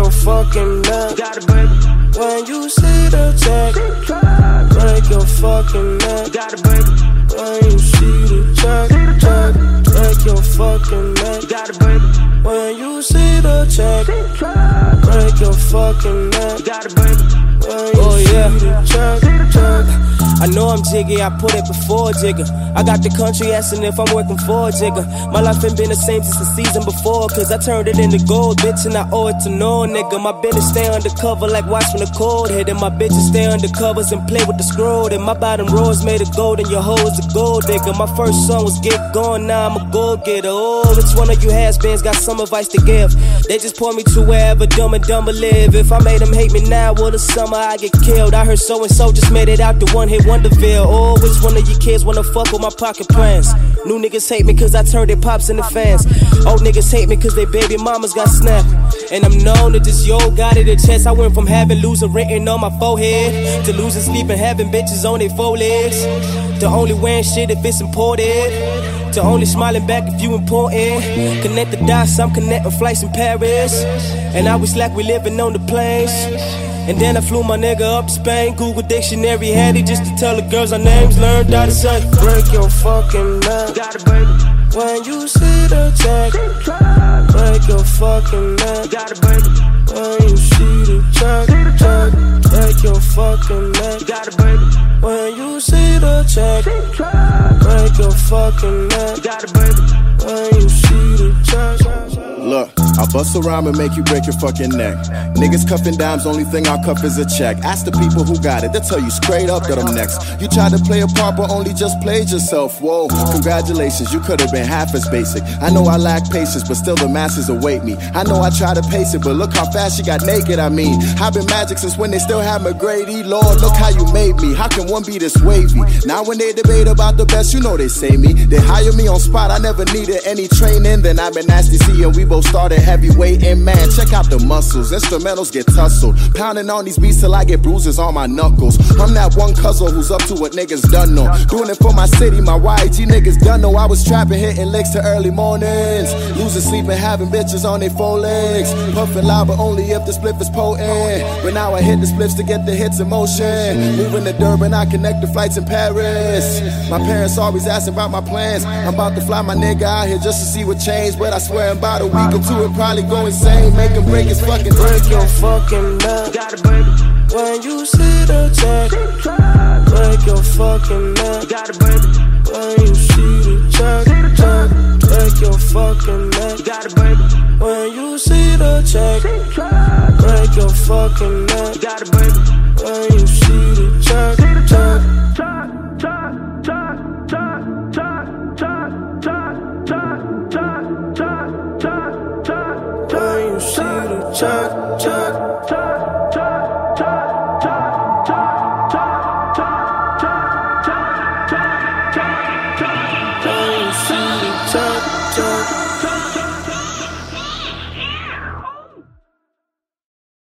break your fucking neck. Got it, baby. When you see the check, break your fucking neck. Got it, baby. When you see the check, check, break your fucking neck. Got it, baby. When you see the check, break your fucking neck. Got it, baby. When you Oh, see yeah. the check. I know I'm jiggy, I put it before jigger. I got the country asking if I'm working for a jigger. My life ain't been the same since the season before, cause I turned it into gold, bitch, and I owe it to no nigga. My business stay undercover like watch when the cold hit, and my bitches stay undercovers and play with the scroll. And my bottom row is made of gold, and your hoe is a gold digger. My first song was Get Going, now I'm a gold getter. Oh, which one of you has-beens got some advice to give? They just point me to wherever dumb and dumber live. If I made them hate me now, well, the summer I get killed. I heard so and so just made it out the one hit Wonderville. Oh, which one of you kids wanna fuck with my pocket plans? New niggas hate me cause I turned their pops into fans. Old niggas hate me cause their baby mamas got snapped. And I'm known to just yo got it a chest. I went from having loser written on my forehead to losing sleep and having bitches on their four. To only wearing shit if it's imported. To only smiling back if you important. Connect the dots, I'm connecting flights in Paris. And I was like we living on the planes. And then I flew my nigga up to Spain. Google Dictionary handy just to tell the girls our names. Learned how to say. Break your fucking neck. Got it. When you see the check, break your fucking neck. Got it. When you see the check, check, break your fucking neck. Gotta break it. When you see the check, fucking neck. Got it, baby. When you see the check. Bust a rhyme and make you break your fucking neck. Niggas cuffing dimes, only thing I'll cuff is a check. Ask the people who got it, they'll tell you straight up that I'm next. You tried to play a part, but only just played yourself. Whoa, congratulations, you could have been half as basic. I know I lack patience, but still the masses await me. I know I try to pace it, but look how fast she got naked. I mean, I've been magic since when they still had McGrady. Lord, look how you made me. How can one be this wavy? Now when they debate about the best, you know they say me. They hire me on spot, I never needed any training. Then I've been nasty C and we both started heavyweight. And man, check out the muscles. Instrumentals get tussled. Pounding on these beats till I get bruises on my knuckles. I'm that one cousin who's up to what niggas done know. Doing it for my city, my YG niggas done know. I was trapping, hitting licks to early mornings. Losing sleep and having bitches on their four legs. Puffing loud, but only if the spliff is potent. But now I hit the spliffs to get the hits in motion. Moving to Durban, I connect the flights in Paris. My parents always asking about my plans. I'm about to fly my nigga out here just to see what changed. But I swear in about a week or two, it probably go insane. Make him break his fucking Break your fucking neck. Got it, baby. When you see the check, break your fucking neck. Got it, baby. When you see the check, check, break your fucking neck. Got it. When you see the check, break your fucking neck. Got it, baby. Chuck, Chuck, Chuck, Chuck, Chuck, Chuck, Chuck, Chuck, Chuck, Chuck, Chuck, Chuck, Chuck, Chuck, Chuck,